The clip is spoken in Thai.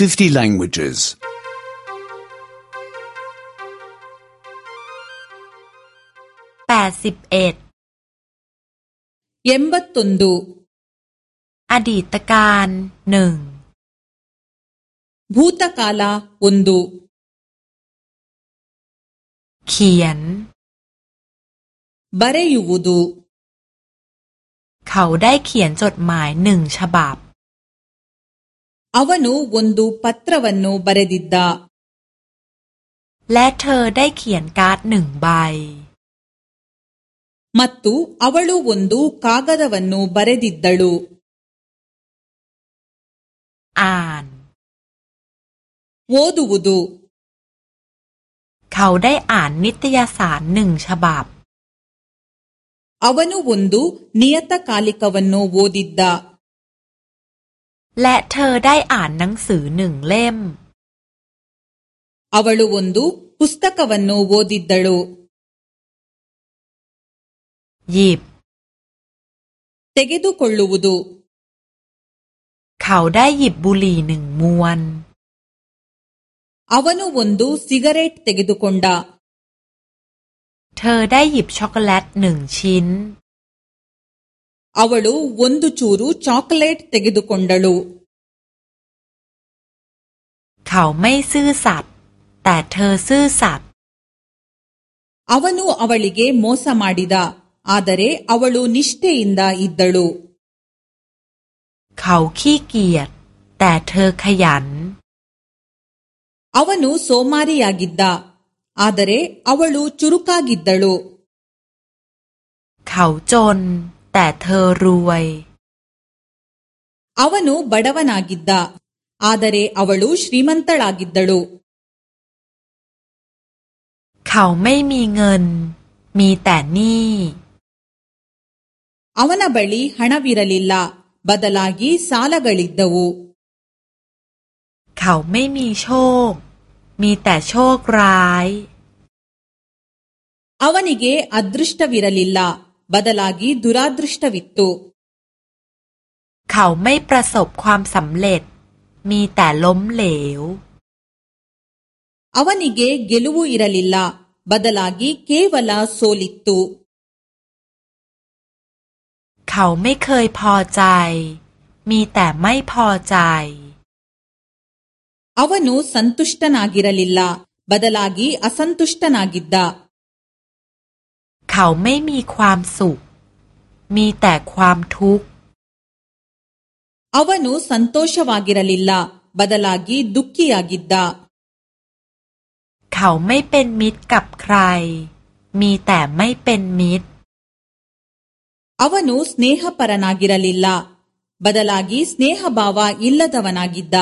50 languages. 81 81อดีตการหนึ่งบ ಭ ೂ ತ ಕ า ಲ ಒ นดูเขียน ಬ ರ ೆยುวುดูเขาได้เขียนจดหมายหนึ่งฉบับ ಅವನು ಒಂದು ಪತ್ರವನ್ನು ಬರೆದಿದ್ದ และเธอได้เขียนการ์ดหนึ่งใบ ಮತ್ತು ಅವಳು ಒಂದು ಕಾಗದವನ್ನು ಬರೆದಿದ್ದಳು อ่าน ಓದುವುದು ಶಬಾಬ್ ಅವನು ಒಂದು ನಿಯತಕಾಲಿಕವನ್ನು ಓದಿದ್ದ และเธอได้อ่านหนังสือหนึ่งเล่ม ಅವಳು ಒಂದು ಪ ು ಸ ್ ತ กวันโนโวดิดด ಳ ುหยิบเตเก ದ ುคೊล್ ಳ บุดู เขาได้หยิบบุหรี่หนึ่งมวนอวัน ನ ು ಒಂದು ಸಿಗರೇಟ್ ತ ೆ ಗ ೆ ದ คุนดาเธอได้หยิบช็อกโกแลตหนึ่งชิ้น ಅವಳು ಒಂದು ಚೂರು ಚಾಕೊಲೇಟ್ ತೆಗೆದುಕೊಂಡಳು ಅವನು ಅವಳಿಗೆ ಮೋಸ ಮಾಡಿದ ಆದರೆ ಅವಳು ನಿಷ್ಠೆಯಿಂದ ಇದ್ದಳು ಖಯಾನ್ ಅವನು ಸೋಮಾರಿಯಾಗಿದ್ದ ಆದರೆ ಅವಳು ಚುರುಕಾಗಿದ್ದಳು เขาจนแต่เธอรวย ಅವನು ಬಡವನಾಗಿದ್ದ ಆದರೆ ಅವಳು ಶ್ರೀಮಂತಳಾಗಿದ್ದಳು เขาไม่มีเงิน มีแต่หนี้ ಅವನ ಬಳಿ ಹಣವಿರಲಿಲ್ಲ ಬದಲಾಗಿ ಸಾಲಗಳಿದ್ದವು เขาไม่มีโชค มีแต่โชคร้าย ಅವನಿಗೆ ಅದೃಷ್ಟವಿರಲಿಲ್ಲ บัดลากีดุราดรุษตวิตตุเขาไม่ประสบความสำเร็จ มีแต่ล้มเหลวอวันิเกเกลูวูอิรลิลลาบัดลากีเคเวลาโซลิตุเขาไม่เคยพอใจ มีแต่ไม่พอใจอวันุสันตุษตนากิรลิลลาบัดลากีอสันตุษตนากิดดาเขาไม่มีความสุข มีแต่ความทุกข์ ಅವನು ಸ ಂ ತ ೋ ಷ ವ ಾ ಗ ಿร ಲ ಿ ಲ ್ ಲ ಬದಲಾಗಿ ದ ುಃ ಖ ಿ ಯ ಾ ಗ ิ ದ ್ ದ เขาไม่เป็นมิตรกับใคร มีแต่ไม่เป็นมิตร ಅವನು ಸ್ನೇಹಪರನಾಗಿರಲಿಲ್ಲ ಬದಲಾಗಿ ಸ್ನೇಹಭಾವ ಇಲ್ಲದವನಾಗಿದ್ದ